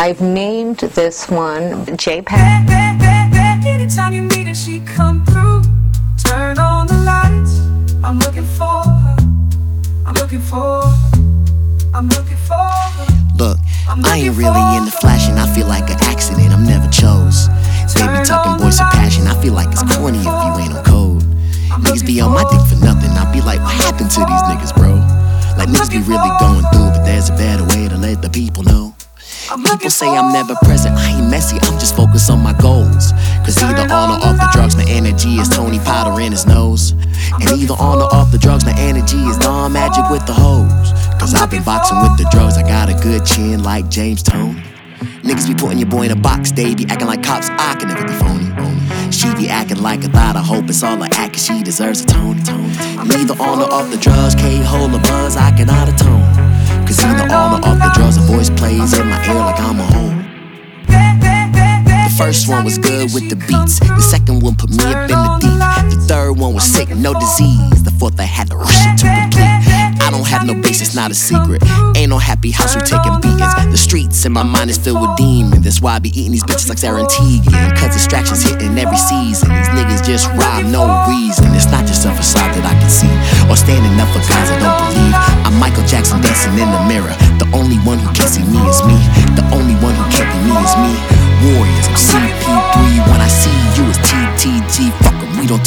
I've named this one JPEG. Anytime you meet her, she come through. Turn on the lights. I'm looking for her. I'm looking for her. I'm looking for her. Look, I ain't really into flashing. I feel like an accident. I'm never chose. Baby talking voice of passion. I feel like it's corny if you ain't on code. Niggas be on my dick for nothing. I be like, what happened to these niggas, bro? Like niggas be really going through, but there's a better way to let the people know. People say I'm never present, I ain't messy, I'm just focused on my goals. Cause either on or off the drugs, my energy is Tony Potter in his nose. And either on or off the drugs, my energy is non magic with the hoes. Cause I've been boxing with the drugs, I got a good chin like James Toney. Niggas be putting your boy in a box, they be acting like cops, I can never be phony. She be acting like a thought, I hope it's all a act, cause she deserves a Tony. I'm either on or off the drugs, K hold a buzz, I can out of tone. First one was good with the beats. The second one put me up in the deep. The third one was sick, no disease. The fourth I had to rush it to complete. I don't have no basis, not a secret. Ain't no happy house, we taking beatings. The streets in my mind is filled with demons. That's why I be eating these bitches like Sara and Tegan. Cause distractions hitting every season. These niggas just rob no reason. It's not just a facade that I can see. Or standing up for guys I don't believe. I'm Michael Jackson dancing in the mirror. The only one who can see me is me.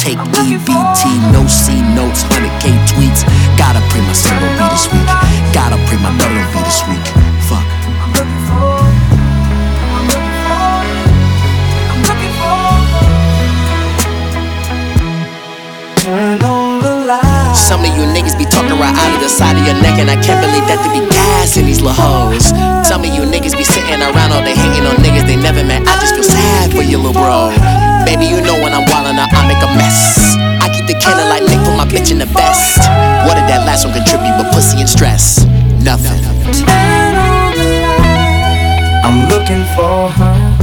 Take EBT. No C notes, 100K tweets. Gotta pray my son don't be this week. Gotta pray my daughter don't be this week. Fuck. Some of you niggas be talking right out of the side of your neck, and I can't believe that they be gassing these little hoes. Some of you niggas be sitting around all day hating on niggas they never met. I just feel sad for you, little bro. Baby, you know when I'm wildin' I mess. I keep the candle like Nick, put my bitch in the vest. What did that last one contribute but pussy and stress? Nothing. I'm looking for her.